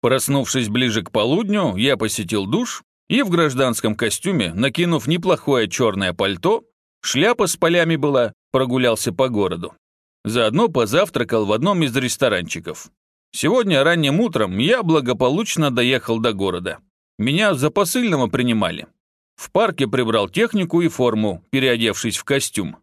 Проснувшись ближе к полудню, я посетил душ и в гражданском костюме, накинув неплохое черное пальто, шляпа с полями была, прогулялся по городу. Заодно позавтракал в одном из ресторанчиков. Сегодня ранним утром я благополучно доехал до города. Меня за посыльного принимали. В парке прибрал технику и форму, переодевшись в костюм.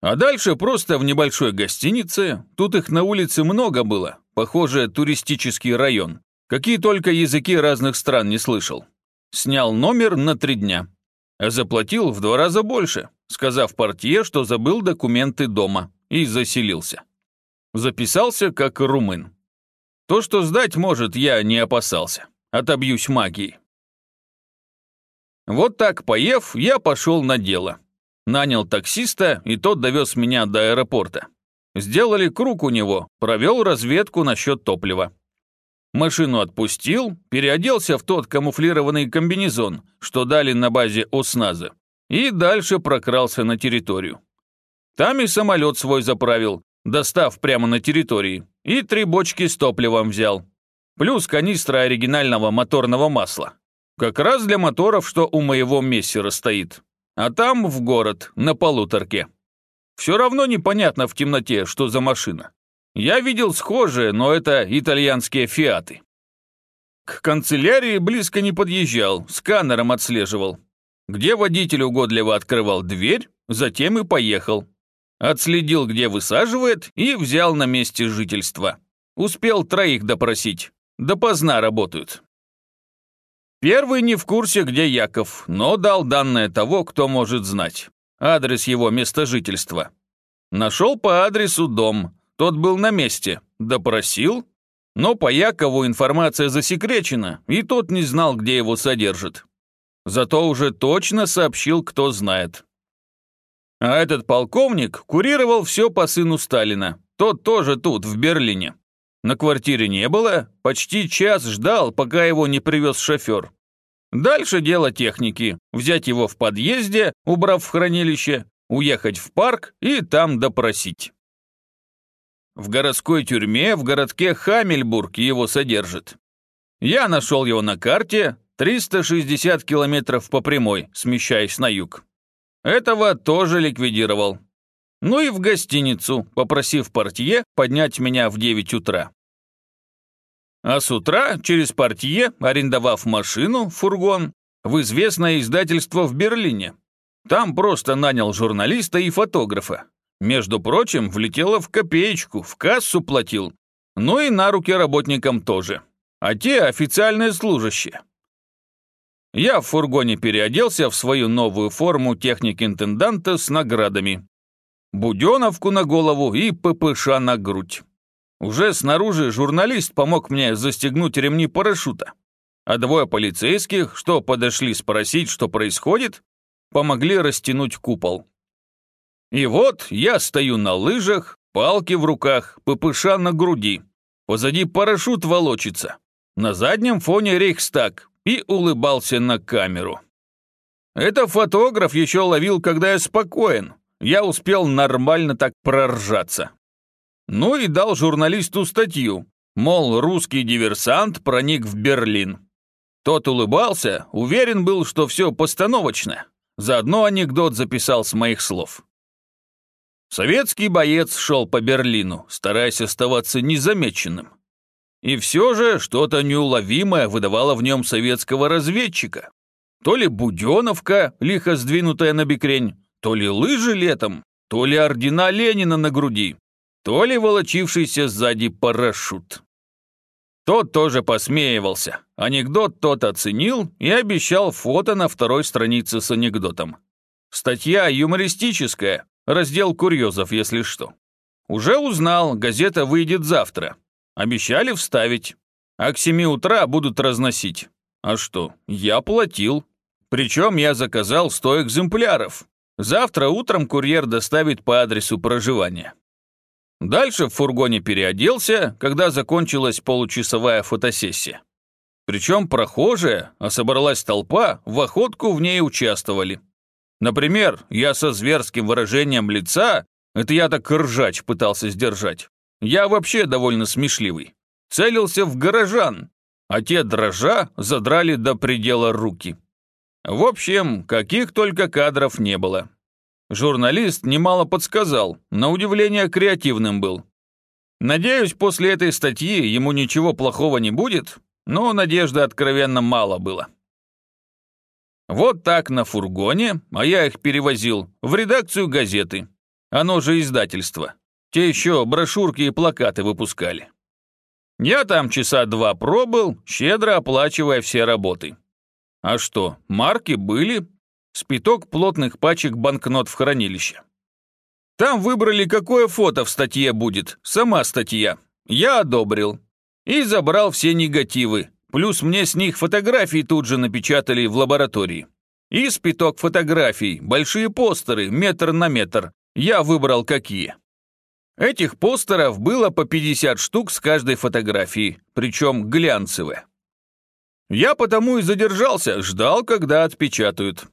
А дальше просто в небольшой гостинице, тут их на улице много было, похоже, туристический район. Какие только языки разных стран не слышал. Снял номер на три дня. А заплатил в два раза больше, сказав портье, что забыл документы дома, и заселился. Записался как румын. То, что сдать может, я не опасался. Отобьюсь магией. Вот так, поев, я пошел на дело. Нанял таксиста, и тот довез меня до аэропорта. Сделали круг у него, провел разведку насчет топлива. Машину отпустил, переоделся в тот камуфлированный комбинезон, что дали на базе ОСНАЗа, и дальше прокрался на территорию. Там и самолет свой заправил, достав прямо на территории, и три бочки с топливом взял. Плюс канистра оригинального моторного масла. Как раз для моторов, что у моего мессера стоит а там в город, на полуторке. Все равно непонятно в темноте, что за машина. Я видел схожие, но это итальянские фиаты. К канцелярии близко не подъезжал, сканером отслеживал. Где водитель угодливо открывал дверь, затем и поехал. Отследил, где высаживает, и взял на месте жительства. Успел троих допросить. Допоздна работают. Первый не в курсе, где Яков, но дал данные того, кто может знать. Адрес его места жительства. Нашел по адресу дом. Тот был на месте. Допросил. Но по Якову информация засекречена, и тот не знал, где его содержат. Зато уже точно сообщил, кто знает. А этот полковник курировал все по сыну Сталина. Тот тоже тут, в Берлине. На квартире не было, почти час ждал, пока его не привез шофер. Дальше дело техники. Взять его в подъезде, убрав в хранилище, уехать в парк и там допросить. В городской тюрьме в городке Хамельбург его содержит. Я нашел его на карте 360 километров по прямой, смещаясь на юг. Этого тоже ликвидировал. Ну и в гостиницу, попросив портье поднять меня в 9 утра. А с утра через портье, арендовав машину, фургон, в известное издательство в Берлине. Там просто нанял журналиста и фотографа. Между прочим, влетело в копеечку, в кассу платил. Ну и на руки работникам тоже. А те официальные служащие. Я в фургоне переоделся в свою новую форму техник-интенданта с наградами. Буденовку на голову и ППШ на грудь. Уже снаружи журналист помог мне застегнуть ремни парашюта, а двое полицейских, что подошли спросить, что происходит, помогли растянуть купол. И вот я стою на лыжах, палки в руках, ППШ на груди. Позади парашют волочится. На заднем фоне Рейхстаг и улыбался на камеру. Это фотограф еще ловил, когда я спокоен. Я успел нормально так проржаться. Ну и дал журналисту статью, мол, русский диверсант проник в Берлин. Тот улыбался, уверен был, что все постановочно. Заодно анекдот записал с моих слов. Советский боец шел по Берлину, стараясь оставаться незамеченным. И все же что-то неуловимое выдавало в нем советского разведчика. То ли буденовка, лихо сдвинутая на бекрень, то ли лыжи летом, то ли ордена Ленина на груди то ли волочившийся сзади парашют. Тот тоже посмеивался. Анекдот тот оценил и обещал фото на второй странице с анекдотом. Статья юмористическая, раздел курьезов, если что. Уже узнал, газета выйдет завтра. Обещали вставить. А к семи утра будут разносить. А что, я платил. Причем я заказал сто экземпляров. Завтра утром курьер доставит по адресу проживания. Дальше в фургоне переоделся, когда закончилась получасовая фотосессия. Причем прохожие, а собралась толпа, в охотку в ней участвовали. Например, я со зверским выражением лица, это я так ржач пытался сдержать. Я вообще довольно смешливый. целился в горожан, а те дрожа задрали до предела руки. В общем, каких только кадров не было. Журналист немало подсказал, на удивление креативным был. Надеюсь, после этой статьи ему ничего плохого не будет, но надежды откровенно мало было. Вот так на фургоне, а я их перевозил в редакцию газеты. Оно же издательство. Те еще брошюрки и плакаты выпускали. Я там часа два пробыл, щедро оплачивая все работы. А что, марки были? Спиток плотных пачек банкнот в хранилище. Там выбрали, какое фото в статье будет, сама статья. Я одобрил. И забрал все негативы, Плюс мне с них фотографии тут же напечатали в лаборатории. И спиток фотографий, большие постеры, метр на метр. Я выбрал какие. Этих постеров было по 50 штук с каждой фотографии, причем глянцевые. Я потому и задержался, ждал, когда отпечатают.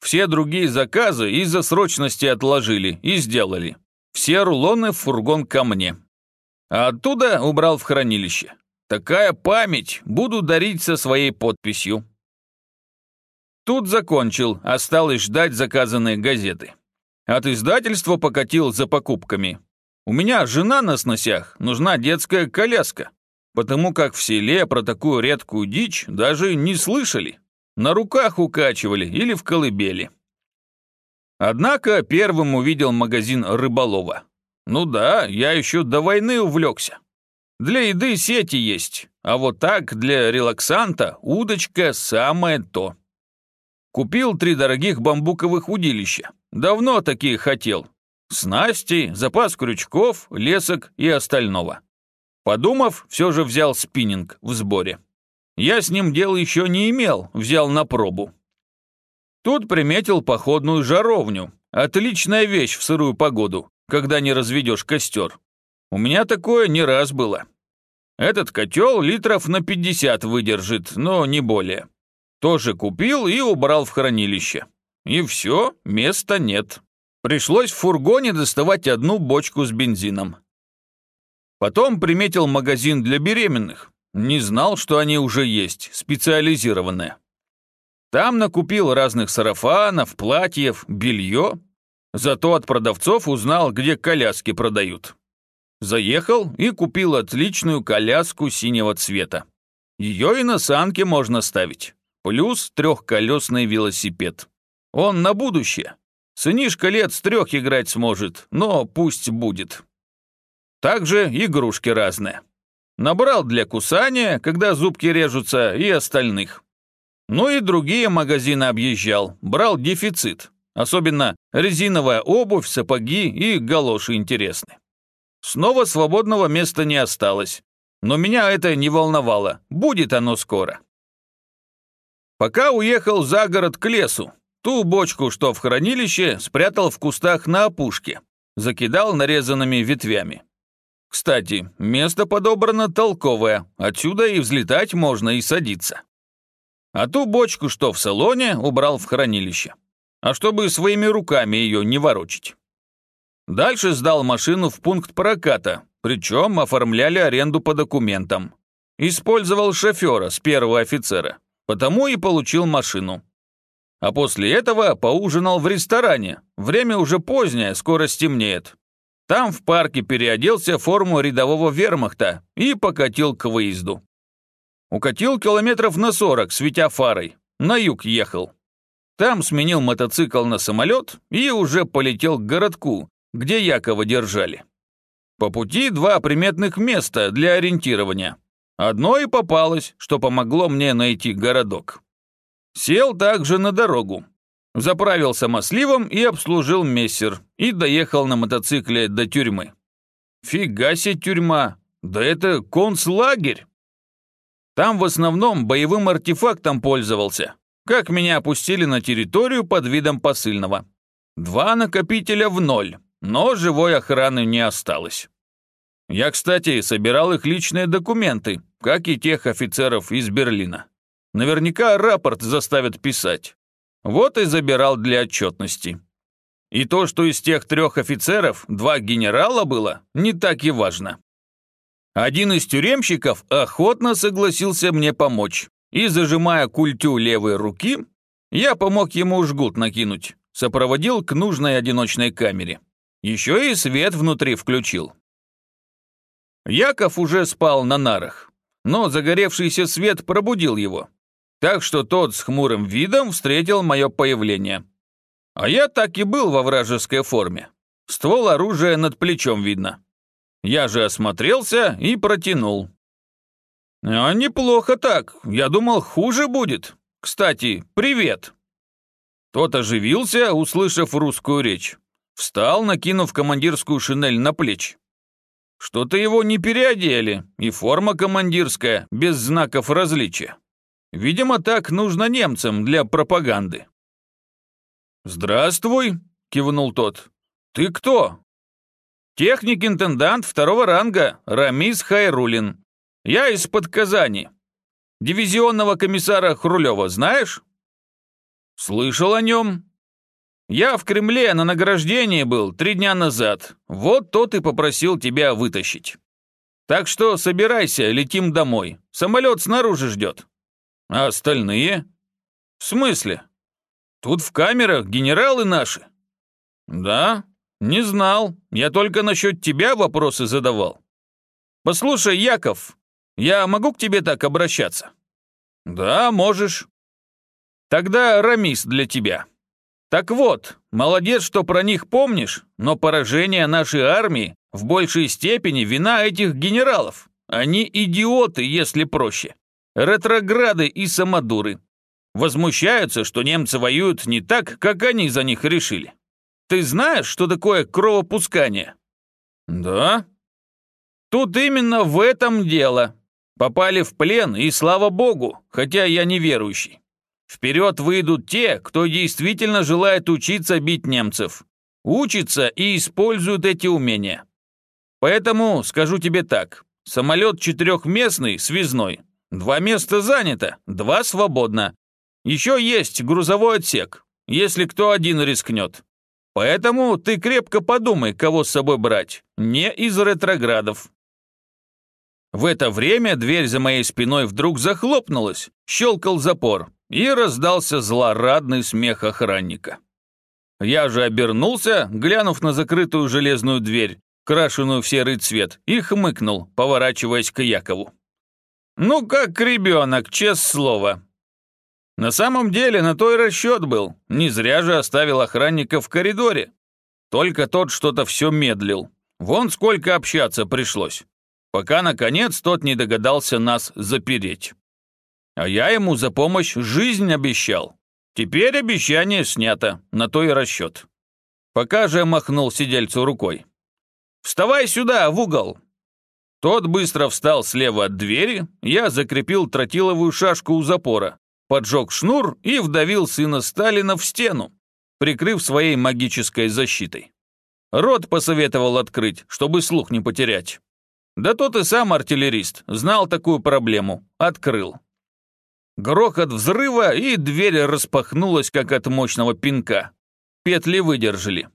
Все другие заказы из-за срочности отложили и сделали. Все рулоны в фургон ко мне. А оттуда убрал в хранилище. Такая память буду дарить со своей подписью. Тут закончил, осталось ждать заказанные газеты. От издательства покатил за покупками. У меня жена на сносях, нужна детская коляска, потому как в селе про такую редкую дичь даже не слышали. На руках укачивали или в колыбели. Однако первым увидел магазин рыболова. Ну да, я еще до войны увлекся. Для еды сети есть, а вот так для релаксанта удочка самое то. Купил три дорогих бамбуковых удилища. Давно такие хотел. Снасти, запас крючков, лесок и остального. Подумав, все же взял спиннинг в сборе. Я с ним дел еще не имел, взял на пробу. Тут приметил походную жаровню. Отличная вещь в сырую погоду, когда не разведешь костер. У меня такое не раз было. Этот котел литров на 50 выдержит, но не более. Тоже купил и убрал в хранилище. И все, места нет. Пришлось в фургоне доставать одну бочку с бензином. Потом приметил магазин для беременных. Не знал, что они уже есть, специализированные. Там накупил разных сарафанов, платьев, белье. Зато от продавцов узнал, где коляски продают. Заехал и купил отличную коляску синего цвета. Ее и на санке можно ставить. Плюс трехколесный велосипед. Он на будущее. Сынишка лет с трех играть сможет, но пусть будет. Также игрушки разные. Набрал для кусания, когда зубки режутся, и остальных. Ну и другие магазины объезжал, брал дефицит. Особенно резиновая обувь, сапоги и галоши интересны. Снова свободного места не осталось. Но меня это не волновало. Будет оно скоро. Пока уехал за город к лесу. Ту бочку, что в хранилище, спрятал в кустах на опушке. Закидал нарезанными ветвями. Кстати, место подобрано толковое. Отсюда и взлетать можно, и садиться. А ту бочку, что в салоне, убрал в хранилище. А чтобы своими руками ее не ворочить. Дальше сдал машину в пункт проката, причем оформляли аренду по документам. Использовал шофера с первого офицера, потому и получил машину. А после этого поужинал в ресторане. Время уже позднее, скоро стемнеет. Там в парке переоделся в форму рядового вермахта и покатил к выезду. Укатил километров на 40, светя фарой. На юг ехал. Там сменил мотоцикл на самолет и уже полетел к городку, где Якова держали. По пути два приметных места для ориентирования. Одно и попалось, что помогло мне найти городок. Сел также на дорогу. Заправился масливом и обслужил мессер, и доехал на мотоцикле до тюрьмы. Фига себе тюрьма, да это концлагерь. Там в основном боевым артефактом пользовался, как меня опустили на территорию под видом посыльного. Два накопителя в ноль, но живой охраны не осталось. Я, кстати, собирал их личные документы, как и тех офицеров из Берлина. Наверняка рапорт заставят писать. Вот и забирал для отчетности. И то, что из тех трех офицеров два генерала было, не так и важно. Один из тюремщиков охотно согласился мне помочь, и, зажимая культю левой руки, я помог ему жгут накинуть, сопроводил к нужной одиночной камере. Еще и свет внутри включил. Яков уже спал на нарах, но загоревшийся свет пробудил его, так что тот с хмурым видом встретил мое появление. А я так и был во вражеской форме. Ствол оружия над плечом видно. Я же осмотрелся и протянул. А неплохо так. Я думал, хуже будет. Кстати, привет. Тот оживился, услышав русскую речь. Встал, накинув командирскую шинель на плечи. Что-то его не переодели, и форма командирская, без знаков различия. Видимо, так нужно немцам для пропаганды. «Здравствуй», — кивнул тот. «Ты кто?» Техник-интендант второго ранга Рамис Хайрулин. Я из-под Казани. Дивизионного комиссара Хрулева знаешь? Слышал о нем. Я в Кремле на награждении был три дня назад. Вот тот и попросил тебя вытащить. Так что собирайся, летим домой. Самолет снаружи ждет. А остальные? В смысле? Тут в камерах генералы наши. Да, «Не знал. Я только насчет тебя вопросы задавал. Послушай, Яков, я могу к тебе так обращаться?» «Да, можешь». «Тогда Рамис для тебя. Так вот, молодец, что про них помнишь, но поражение нашей армии в большей степени вина этих генералов. Они идиоты, если проще. Ретрограды и самодуры. Возмущаются, что немцы воюют не так, как они за них решили. Ты знаешь, что такое кровопускание?» «Да». «Тут именно в этом дело. Попали в плен, и слава богу, хотя я не верующий. Вперед выйдут те, кто действительно желает учиться бить немцев. Учатся и используют эти умения. Поэтому скажу тебе так. Самолет четырехместный, связной. Два места занято, два свободно. Еще есть грузовой отсек, если кто один рискнет. Поэтому ты крепко подумай, кого с собой брать, не из ретроградов. В это время дверь за моей спиной вдруг захлопнулась, щелкал запор, и раздался злорадный смех охранника. Я же обернулся, глянув на закрытую железную дверь, крашеную в серый цвет, и хмыкнул, поворачиваясь к Якову. «Ну, как ребенок, честное слово. На самом деле на то и расчет был. Не зря же оставил охранника в коридоре. Только тот что-то все медлил. Вон сколько общаться пришлось. Пока, наконец, тот не догадался нас запереть. А я ему за помощь жизнь обещал. Теперь обещание снято, на то и расчет. Пока же махнул сидельцу рукой. «Вставай сюда, в угол!» Тот быстро встал слева от двери, я закрепил тротиловую шашку у запора, поджег шнур и вдавил сына Сталина в стену, прикрыв своей магической защитой. Рот посоветовал открыть, чтобы слух не потерять. Да тот и сам артиллерист, знал такую проблему, открыл. Грохот взрыва, и дверь распахнулась, как от мощного пинка. Петли выдержали.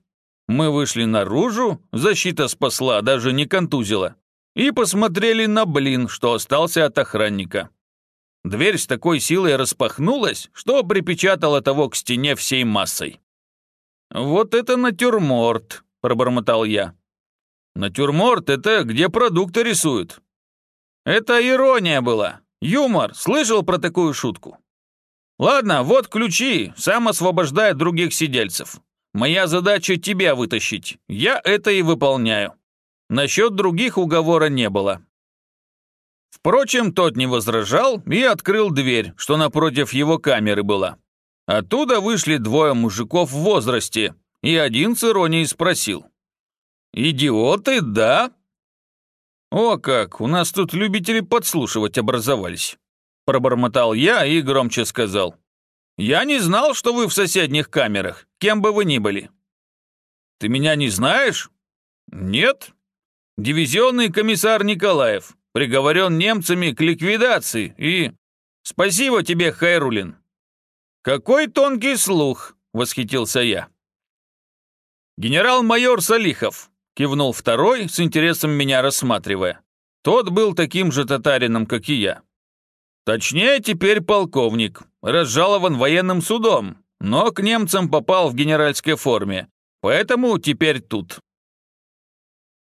Мы вышли наружу, защита спасла, даже не контузила. И посмотрели на блин, что остался от охранника. Дверь с такой силой распахнулась, что припечатала того к стене всей массой. «Вот это натюрморт», — пробормотал я. «Натюрморт — это где продукты рисуют». «Это ирония была. Юмор. Слышал про такую шутку?» «Ладно, вот ключи, сам освобождает других сидельцев. Моя задача тебя вытащить. Я это и выполняю. Насчет других уговора не было. Впрочем, тот не возражал и открыл дверь, что напротив его камеры была. Оттуда вышли двое мужиков в возрасте, и один с иронией спросил. «Идиоты, да?» «О как, у нас тут любители подслушивать образовались», пробормотал я и громче сказал. «Я не знал, что вы в соседних камерах, кем бы вы ни были». «Ты меня не знаешь?» «Нет». «Дивизионный комиссар Николаев, приговорен немцами к ликвидации и... Спасибо тебе, Хайрулин!» «Какой тонкий слух!» — восхитился я. «Генерал-майор Салихов!» — кивнул второй, с интересом меня рассматривая. Тот был таким же татарином, как и я. Точнее, теперь полковник, разжалован военным судом, но к немцам попал в генеральской форме, поэтому теперь тут.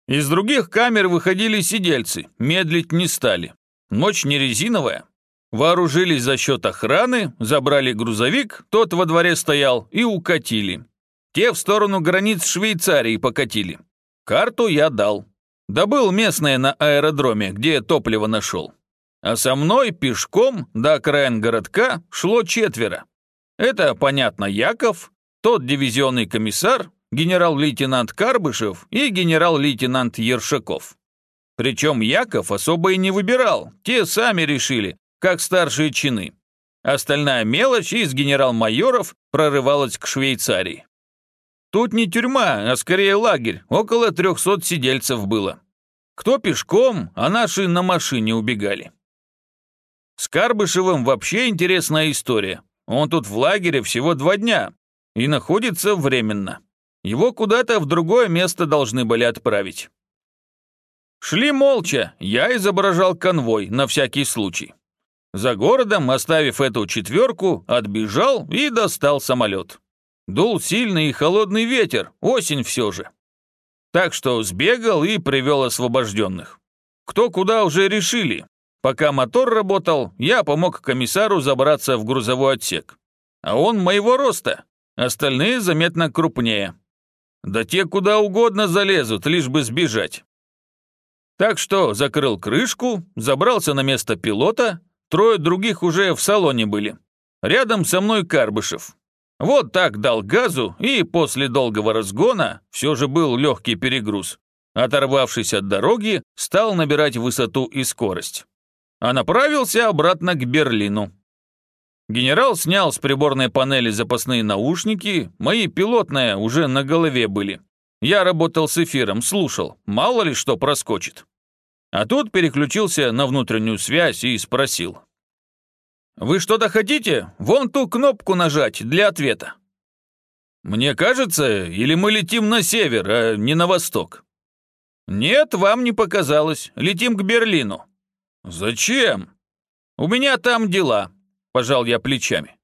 Из других камер выходили сидельцы, медлить не стали. Ночь не резиновая. Вооружились за счет охраны, забрали грузовик, тот во дворе стоял, и укатили. Те в сторону границ Швейцарии покатили. Карту я дал. Добыл местное на аэродроме, где топливо нашел. А со мной пешком до окраин городка шло четверо. Это, понятно, Яков, тот дивизионный комиссар, генерал-лейтенант Карбышев и генерал-лейтенант Ершаков. Причем Яков особо и не выбирал, те сами решили, как старшие чины. Остальная мелочь из генерал-майоров прорывалась к Швейцарии. Тут не тюрьма, а скорее лагерь, около трехсот сидельцев было. Кто пешком, а наши на машине убегали. С Карбышевым вообще интересная история. Он тут в лагере всего два дня и находится временно. Его куда-то в другое место должны были отправить. Шли молча, я изображал конвой на всякий случай. За городом, оставив эту четверку, отбежал и достал самолет. Дул сильный и холодный ветер, осень все же. Так что сбегал и привел освобожденных. Кто куда уже решили, Пока мотор работал, я помог комиссару забраться в грузовой отсек. А он моего роста, остальные заметно крупнее. Да те куда угодно залезут, лишь бы сбежать. Так что закрыл крышку, забрался на место пилота, трое других уже в салоне были. Рядом со мной Карбышев. Вот так дал газу, и после долгого разгона, все же был легкий перегруз, оторвавшись от дороги, стал набирать высоту и скорость а направился обратно к Берлину. Генерал снял с приборной панели запасные наушники, мои пилотные уже на голове были. Я работал с эфиром, слушал, мало ли что проскочит. А тут переключился на внутреннюю связь и спросил. «Вы что-то хотите? Вон ту кнопку нажать для ответа». «Мне кажется, или мы летим на север, а не на восток?» «Нет, вам не показалось. Летим к Берлину». «Зачем?» «У меня там дела», – пожал я плечами.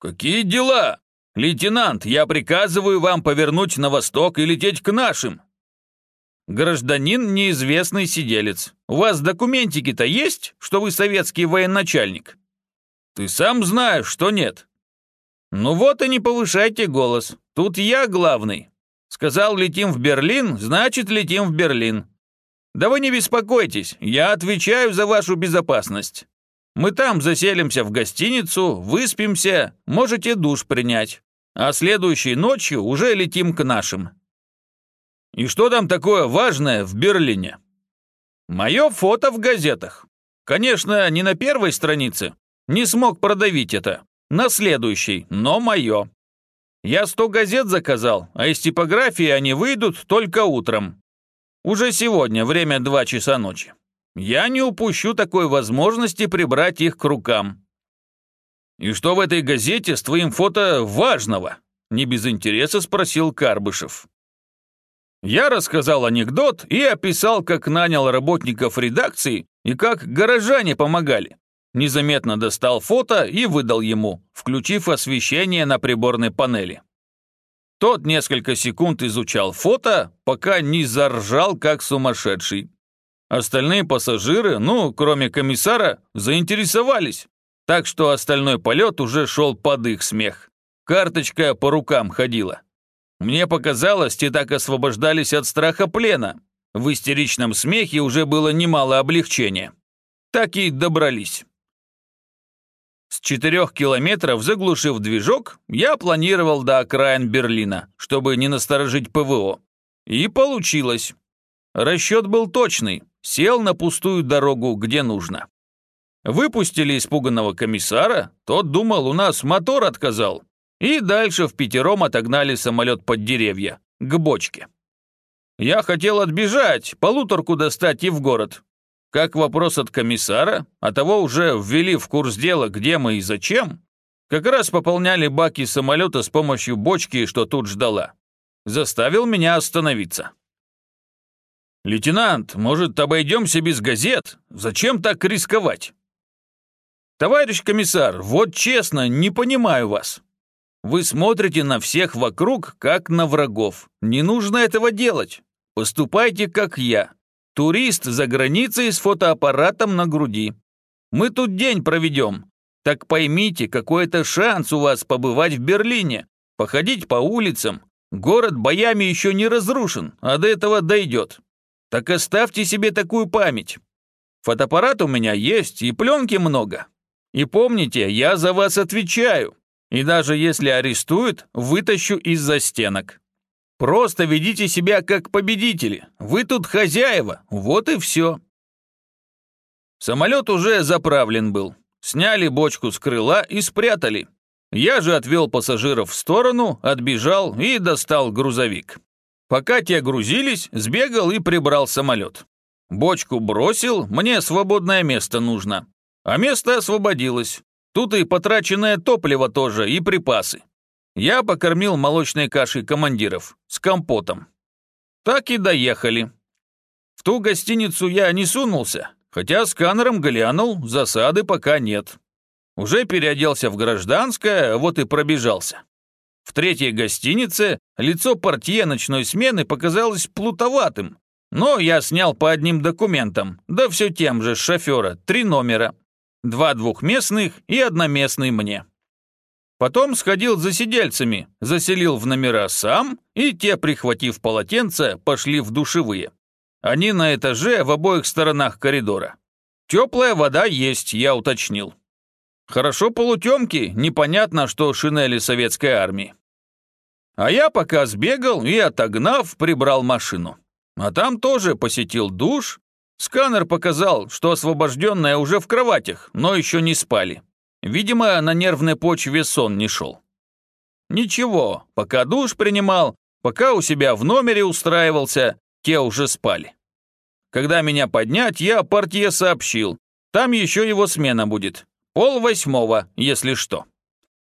«Какие дела? Лейтенант, я приказываю вам повернуть на восток и лететь к нашим». «Гражданин неизвестный сиделец. У вас документики-то есть, что вы советский военачальник?» «Ты сам знаешь, что нет». «Ну вот и не повышайте голос. Тут я главный. Сказал, летим в Берлин, значит, летим в Берлин. «Да вы не беспокойтесь, я отвечаю за вашу безопасность. Мы там заселимся в гостиницу, выспимся, можете душ принять, а следующей ночью уже летим к нашим». «И что там такое важное в Берлине?» «Мое фото в газетах. Конечно, не на первой странице. Не смог продавить это. На следующей, но мое. Я сто газет заказал, а из типографии они выйдут только утром. Уже сегодня, время 2 часа ночи. Я не упущу такой возможности прибрать их к рукам. И что в этой газете с твоим фото важного? Не без интереса спросил Карбышев. Я рассказал анекдот и описал, как нанял работников редакции и как горожане помогали. Незаметно достал фото и выдал ему, включив освещение на приборной панели. Тот несколько секунд изучал фото, пока не заржал, как сумасшедший. Остальные пассажиры, ну, кроме комиссара, заинтересовались. Так что остальной полет уже шел под их смех. Карточка по рукам ходила. Мне показалось, те так освобождались от страха плена. В истеричном смехе уже было немало облегчения. Так и добрались. С четырех километров заглушив движок, я планировал до окраин Берлина, чтобы не насторожить ПВО. И получилось. Расчет был точный, сел на пустую дорогу, где нужно. Выпустили испуганного комиссара, тот думал, у нас мотор отказал. И дальше в пятером отогнали самолет под деревья, к бочке. Я хотел отбежать, полуторку достать и в город, как вопрос от комиссара, а того уже ввели в курс дела, где мы и зачем, как раз пополняли баки самолета с помощью бочки, что тут ждала. Заставил меня остановиться. «Лейтенант, может, обойдемся без газет? Зачем так рисковать?» «Товарищ комиссар, вот честно, не понимаю вас. Вы смотрите на всех вокруг, как на врагов. Не нужно этого делать. Поступайте, как я. Турист за границей с фотоаппаратом на груди. Мы тут день проведем. Так поймите, какой это шанс у вас побывать в Берлине, походить по улицам. Город боями еще не разрушен, а до этого дойдет. Так оставьте себе такую память. Фотоаппарат у меня есть и пленки много. И помните, я за вас отвечаю. И даже если арестуют, вытащу из-за стенок. Просто ведите себя как победители. Вы тут хозяева, вот и все. Самолет уже заправлен был. Сняли бочку с крыла и спрятали. Я же отвел пассажиров в сторону, отбежал и достал грузовик. Пока те грузились, сбегал и прибрал самолет. Бочку бросил, мне свободное место нужно. А место освободилось. Тут и потраченное топливо тоже, и припасы. Я покормил молочной кашей командиров с компотом. Так и доехали. В ту гостиницу я не сунулся, Хотя сканером глянул, засады пока нет. Уже переоделся в гражданское, вот и пробежался. В третьей гостинице лицо портье ночной смены показалось плутоватым, но я снял по одним документам, да все тем же шофера, три номера. Два двухместных и одноместный мне. Потом сходил за сидельцами, заселил в номера сам, и те, прихватив полотенце, пошли в душевые. Они на этаже в обоих сторонах коридора. Теплая вода есть, я уточнил. Хорошо полутемки, непонятно, что шинели советской армии. А я пока сбегал и, отогнав, прибрал машину. А там тоже посетил душ. Сканер показал, что освобожденные уже в кроватях, но еще не спали. Видимо, на нервной почве сон не шел. Ничего, пока душ принимал, пока у себя в номере устраивался, те уже спали. Когда меня поднять, я портье сообщил. Там еще его смена будет. Пол восьмого, если что.